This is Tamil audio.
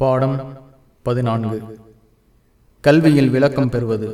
பாடம் பதினான்கு. கல்வியில் விளக்கம் பெறுவது.